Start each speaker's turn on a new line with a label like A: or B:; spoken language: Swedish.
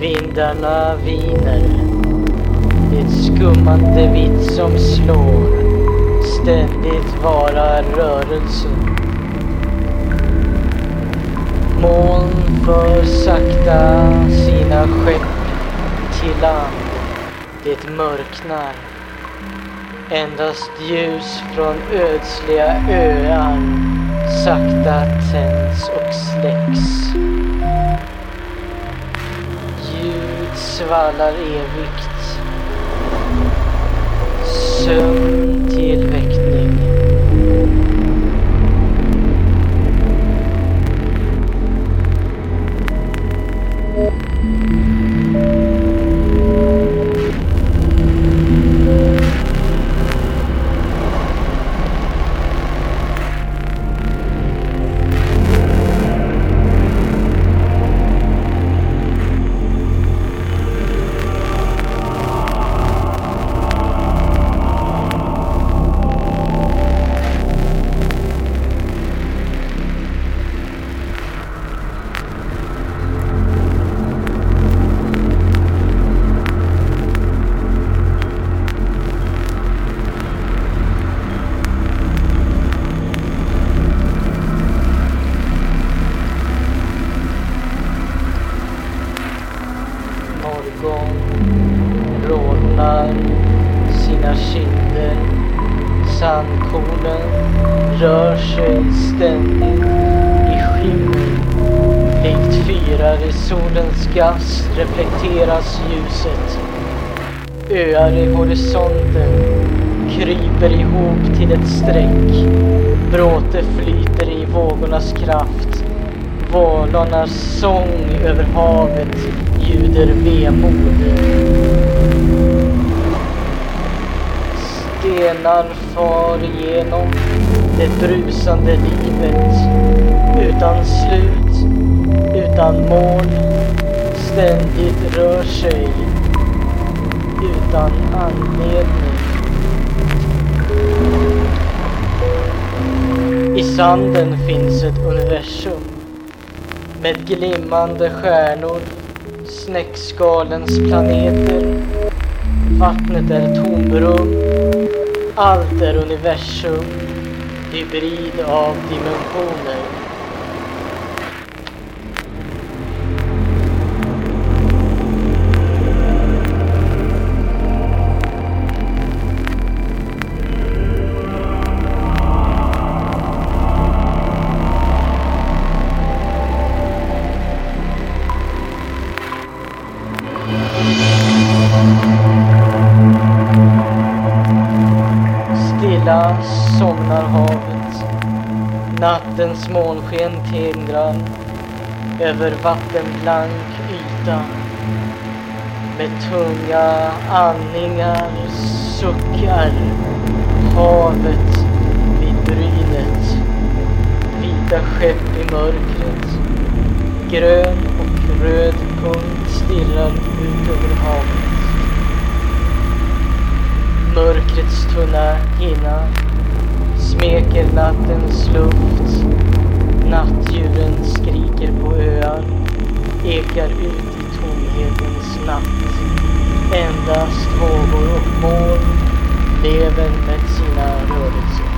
A: Vindarna viner, det skummande vitt som slår, ständigt vara rörelse. Moln för sakta sina skepp till land. Det mörknar. Endast ljus från ödsliga öar sakta tänds och släcks. Svallar evigt. Sömn till Morgon rodnar sina kinder. Sandkornen rör sig ständigt i skimmer. Likt fyrar i solens gas reflekteras ljuset. Öar i horisonten kryper ihop till ett streck. Bråte flyter i vågornas kraft. Valarnas sång över havet ljuder vemod. Stenar far igenom det brusande livet utan slut, utan mål, ständigt rör sig utan anledning. I sanden finns ett universum med glimmande stjärnor, snäckskalens planeter. Vattnet är tomrum. Allt är universum, hybrid av dimensioner. Stilla somnar havet. Nattens månsken tindrar över vattenblank yta. Med tunga andningar suckar havet vid brynet. Vita skepp i mörkret. Grön och röd punkt stirrar ut över havet. Mörkrets tunna hinna smeker nattens luft. Nattdjuren skriker på öar, ekar ut i tomhetens natt. Endast vågor och moln lever med sina rörelser.